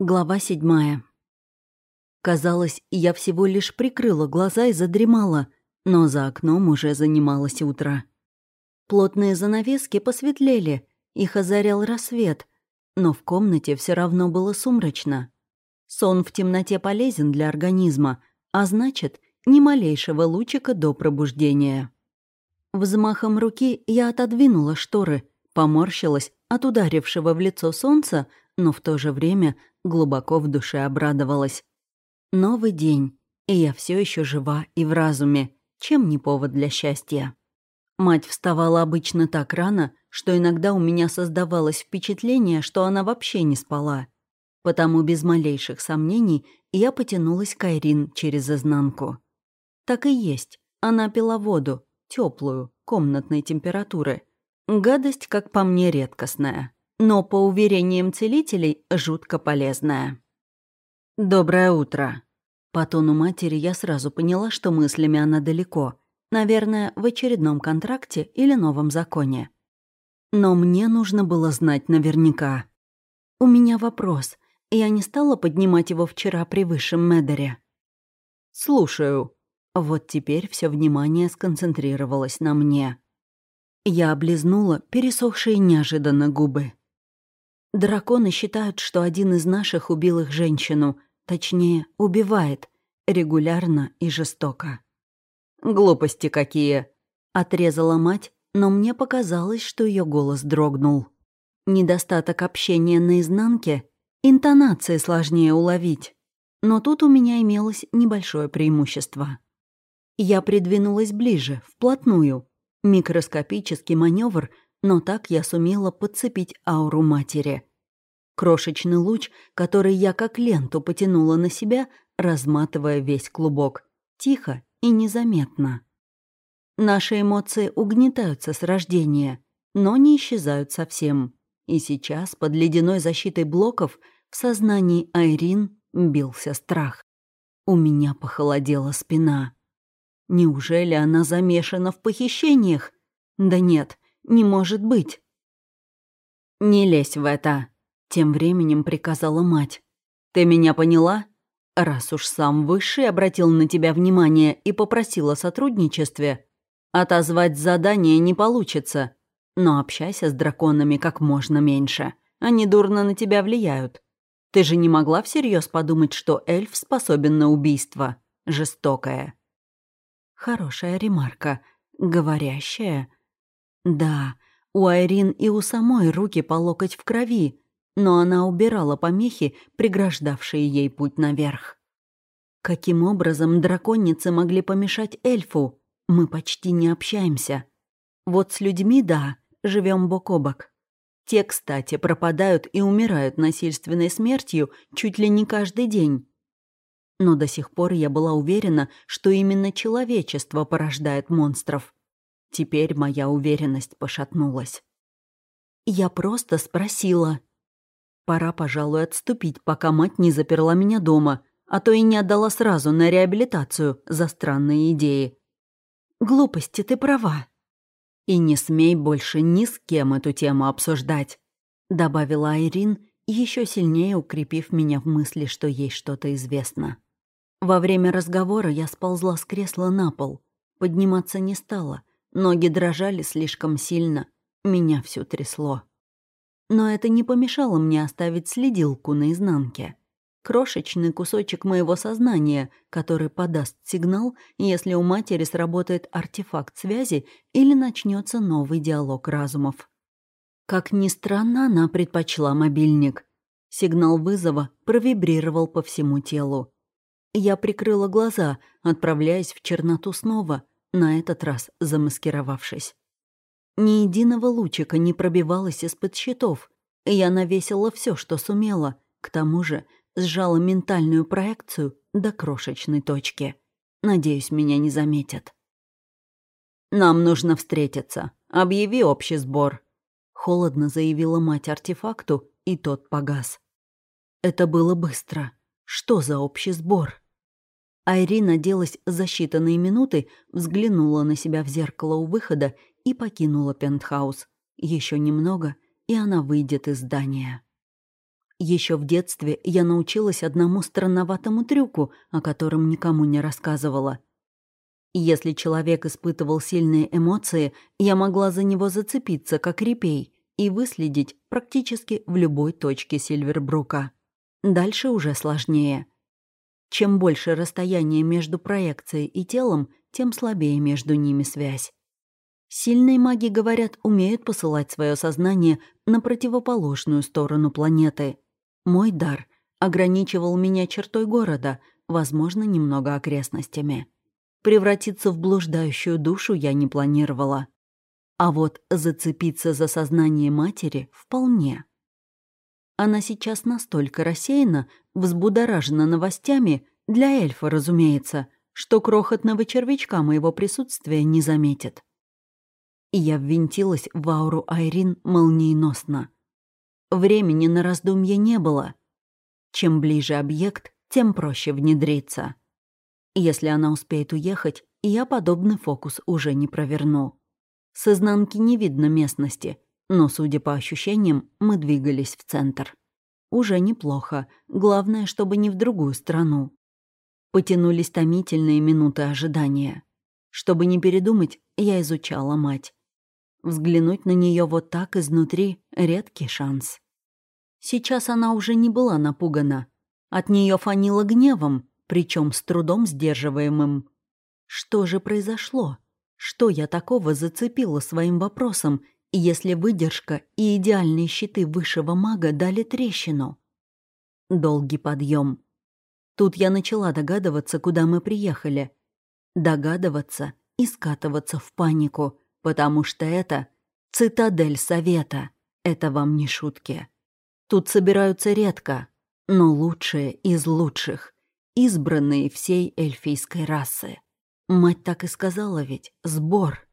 Глава седьмая. Казалось, я всего лишь прикрыла глаза и задремала, но за окном уже занималось утро. Плотные занавески посветлели, их озарял рассвет, но в комнате все равно было сумрачно. Сон в темноте полезен для организма, а значит, ни малейшего лучика до пробуждения. Взмахом руки я отодвинула шторы, поморщилась от ударившего в лицо солнца, но в то же время глубоко в душе обрадовалась. Новый день, и я все еще жива и в разуме, чем не повод для счастья. Мать вставала обычно так рано, что иногда у меня создавалось впечатление, что она вообще не спала. Потому без малейших сомнений я потянулась к Айрин через изнанку. Так и есть, она пила воду, теплую, комнатной температуры. Гадость, как по мне, редкостная но, по уверениям целителей, жутко полезная. «Доброе утро». По тону матери я сразу поняла, что мыслями она далеко. Наверное, в очередном контракте или новом законе. Но мне нужно было знать наверняка. У меня вопрос. Я не стала поднимать его вчера при высшем Медере. «Слушаю». Вот теперь все внимание сконцентрировалось на мне. Я облизнула пересохшие неожиданно губы. Драконы считают, что один из наших убил их женщину, точнее, убивает, регулярно и жестоко. «Глупости какие!» — отрезала мать, но мне показалось, что ее голос дрогнул. Недостаток общения наизнанке, интонации сложнее уловить. Но тут у меня имелось небольшое преимущество. Я придвинулась ближе, вплотную. Микроскопический маневр — но так я сумела подцепить ауру матери. Крошечный луч, который я как ленту потянула на себя, разматывая весь клубок. Тихо и незаметно. Наши эмоции угнетаются с рождения, но не исчезают совсем. И сейчас, под ледяной защитой блоков, в сознании Айрин бился страх. У меня похолодела спина. Неужели она замешана в похищениях? Да нет, не может быть. «Не лезь в это», — тем временем приказала мать. «Ты меня поняла? Раз уж сам Высший обратил на тебя внимание и попросил о сотрудничестве, отозвать задание не получится, но общайся с драконами как можно меньше. Они дурно на тебя влияют. Ты же не могла всерьез подумать, что эльф способен на убийство. Жестокое». Хорошая ремарка. Говорящая. Да, у Айрин и у самой руки по локоть в крови, но она убирала помехи, преграждавшие ей путь наверх. Каким образом драконницы могли помешать эльфу? Мы почти не общаемся. Вот с людьми, да, живем бок о бок. Те, кстати, пропадают и умирают насильственной смертью чуть ли не каждый день. Но до сих пор я была уверена, что именно человечество порождает монстров. Теперь моя уверенность пошатнулась. Я просто спросила. Пора, пожалуй, отступить, пока мать не заперла меня дома, а то и не отдала сразу на реабилитацию за странные идеи. Глупости, ты права. И не смей больше ни с кем эту тему обсуждать, добавила Айрин, еще сильнее укрепив меня в мысли, что ей что-то известно. Во время разговора я сползла с кресла на пол. Подниматься не стала, Ноги дрожали слишком сильно, меня все трясло. Но это не помешало мне оставить следилку на изнанке. Крошечный кусочек моего сознания, который подаст сигнал, если у матери сработает артефакт связи или начнется новый диалог разумов. Как ни странно, она предпочла мобильник. Сигнал вызова провибрировал по всему телу. Я прикрыла глаза, отправляясь в черноту снова, на этот раз замаскировавшись. Ни единого лучика не пробивалось из-под щитов, и я навесила все, что сумела, к тому же сжала ментальную проекцию до крошечной точки. Надеюсь, меня не заметят. «Нам нужно встретиться. Объяви общий сбор», — холодно заявила мать артефакту, и тот погас. Это было быстро. Что за общий сбор? Айрин оделась за считанные минуты, взглянула на себя в зеркало у выхода и покинула пентхаус. Еще немного, и она выйдет из здания. Еще в детстве я научилась одному странноватому трюку, о котором никому не рассказывала. Если человек испытывал сильные эмоции, я могла за него зацепиться, как репей, и выследить практически в любой точке Сильвербрука. Дальше уже сложнее. Чем больше расстояние между проекцией и телом, тем слабее между ними связь. Сильные маги, говорят, умеют посылать свое сознание на противоположную сторону планеты. Мой дар ограничивал меня чертой города, возможно, немного окрестностями. Превратиться в блуждающую душу я не планировала. А вот зацепиться за сознание матери вполне. Она сейчас настолько рассеяна, взбудоражена новостями, для эльфа, разумеется, что крохотного червячка моего присутствия не заметит. И я ввинтилась в ауру Айрин молниеносно. Времени на раздумье не было. Чем ближе объект, тем проще внедриться. Если она успеет уехать, я подобный фокус уже не проверну. С изнанки не видно местности, но, судя по ощущениям, мы двигались в центр. Уже неплохо, главное, чтобы не в другую страну. Потянулись томительные минуты ожидания. Чтобы не передумать, я изучала мать. Взглянуть на нее вот так изнутри — редкий шанс. Сейчас она уже не была напугана. От нее фанило гневом, причем с трудом сдерживаемым. Что же произошло? Что я такого зацепила своим вопросом, если выдержка и идеальные щиты высшего мага дали трещину? Долгий подъем. Тут я начала догадываться, куда мы приехали. Догадываться и скатываться в панику, потому что это цитадель совета. Это вам не шутки. Тут собираются редко, но лучшие из лучших, избранные всей эльфийской расы. Мать так и сказала ведь, сбор.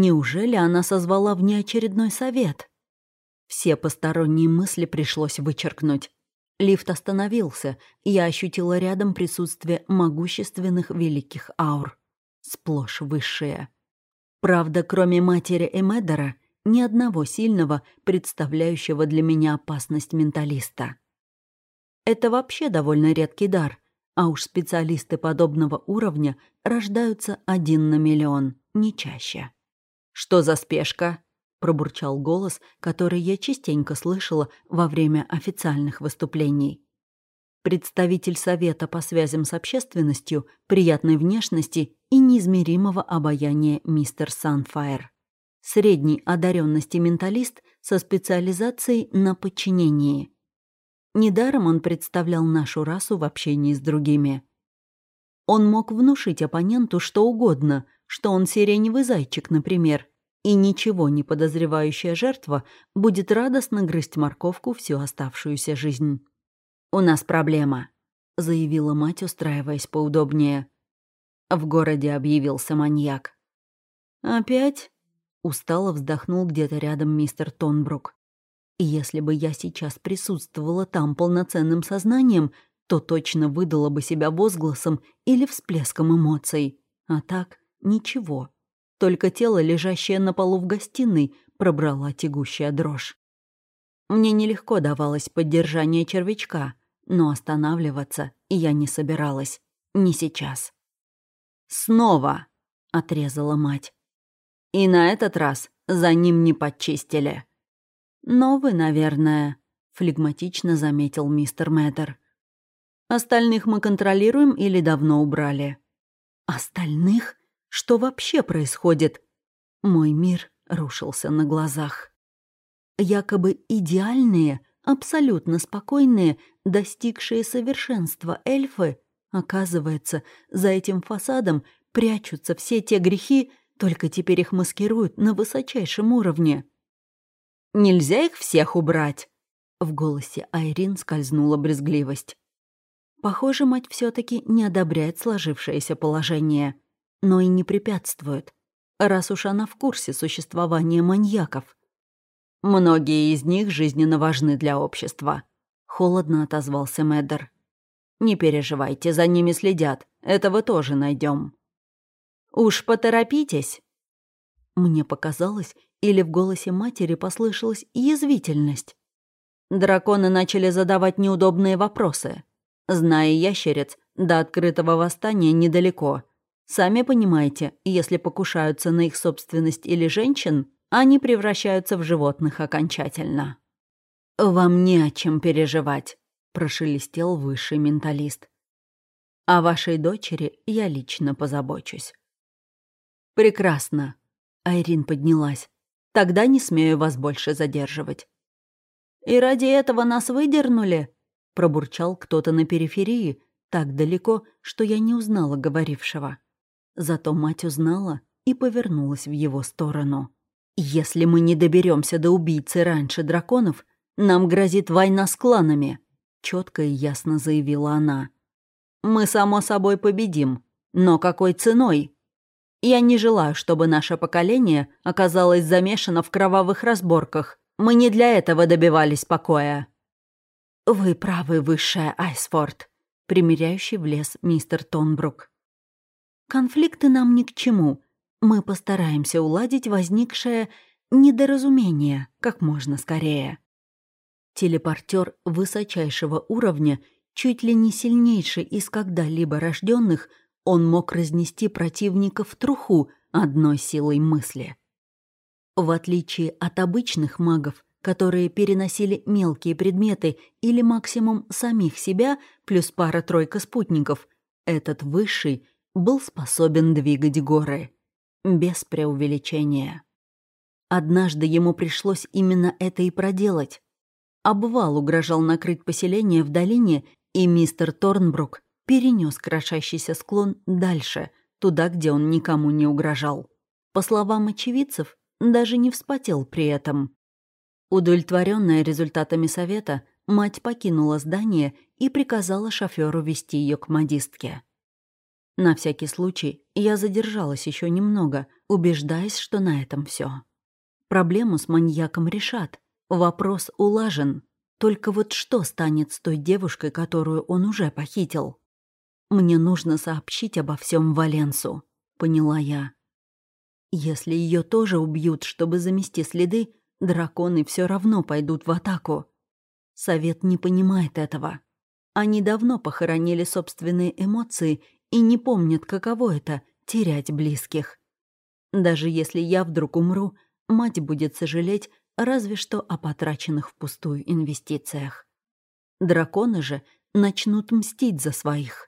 Неужели она созвала внеочередной совет? Все посторонние мысли пришлось вычеркнуть. Лифт остановился, и я ощутила рядом присутствие могущественных великих аур. Сплошь высшие. Правда, кроме матери Эмедера, ни одного сильного, представляющего для меня опасность менталиста. Это вообще довольно редкий дар — а уж специалисты подобного уровня рождаются один на миллион, не чаще. «Что за спешка?» — пробурчал голос, который я частенько слышала во время официальных выступлений. Представитель Совета по связям с общественностью, приятной внешности и неизмеримого обаяния мистер Санфайр. Средней одаренности менталист со специализацией на подчинении — Недаром он представлял нашу расу в общении с другими. Он мог внушить оппоненту что угодно, что он сиреневый зайчик, например, и ничего не подозревающая жертва будет радостно грызть морковку всю оставшуюся жизнь. «У нас проблема», — заявила мать, устраиваясь поудобнее. В городе объявился маньяк. «Опять?» — устало вздохнул где-то рядом мистер Тонбрук. Если бы я сейчас присутствовала там полноценным сознанием, то точно выдала бы себя возгласом или всплеском эмоций. А так ничего. Только тело, лежащее на полу в гостиной, пробрала тягущая дрожь. Мне нелегко давалось поддержание червячка, но останавливаться я не собиралась. Не сейчас. «Снова!» — отрезала мать. «И на этот раз за ним не подчистили». «Новый, наверное», — флегматично заметил мистер Мэттер. «Остальных мы контролируем или давно убрали?» «Остальных? Что вообще происходит?» Мой мир рушился на глазах. Якобы идеальные, абсолютно спокойные, достигшие совершенства эльфы, оказывается, за этим фасадом прячутся все те грехи, только теперь их маскируют на высочайшем уровне. Нельзя их всех убрать!» В голосе Айрин скользнула брезгливость. Похоже, мать все таки не одобряет сложившееся положение, но и не препятствует, раз уж она в курсе существования маньяков. «Многие из них жизненно важны для общества», — холодно отозвался Мэддер. «Не переживайте, за ними следят, этого тоже найдем. «Уж поторопитесь!» Мне показалось, или в голосе матери послышалась язвительность. Драконы начали задавать неудобные вопросы. Зная ящериц, до открытого восстания недалеко. Сами понимаете, если покушаются на их собственность или женщин, они превращаются в животных окончательно. «Вам не о чем переживать», — прошелестел высший менталист. «О вашей дочери я лично позабочусь». «Прекрасно», — Айрин поднялась. «Тогда не смею вас больше задерживать. «И ради этого нас выдернули?» — пробурчал кто-то на периферии, так далеко, что я не узнала говорившего. Зато мать узнала и повернулась в его сторону. «Если мы не доберемся до убийцы раньше драконов, нам грозит война с кланами», — четко и ясно заявила она. «Мы, само собой, победим. Но какой ценой? Я не желаю, чтобы наше поколение оказалось замешано в кровавых разборках, мы не для этого добивались покоя». «Вы правы, высшая Айсфорд», — примиряющий в лес мистер Тонбрук. «Конфликты нам ни к чему. Мы постараемся уладить возникшее недоразумение как можно скорее». Телепортер высочайшего уровня, чуть ли не сильнейший из когда-либо рожденных, он мог разнести противника в труху одной силой мысли. В отличие от обычных магов, которые переносили мелкие предметы или максимум самих себя, плюс пара-тройка спутников, этот высший был способен двигать горы. Без преувеличения. Однажды ему пришлось именно это и проделать. Обвал угрожал накрыть поселение в долине, и мистер Торнбрук перенес крошащийся склон дальше, туда, где он никому не угрожал. По словам очевидцев, даже не вспотел при этом. Удовлетворенная результатами совета, мать покинула здание и приказала шоферу вести ее к модистке. На всякий случай я задержалась еще немного, убеждаясь, что на этом все. Проблему с маньяком решат. Вопрос улажен. Только вот что станет с той девушкой, которую он уже похитил? Мне нужно сообщить обо всем Валенсу, поняла я. Если ее тоже убьют, чтобы замести следы, драконы все равно пойдут в атаку. Совет не понимает этого. Они давно похоронили собственные эмоции и не помнят, каково это — терять близких. Даже если я вдруг умру, мать будет сожалеть разве что о потраченных впустую инвестициях. Драконы же начнут мстить за своих.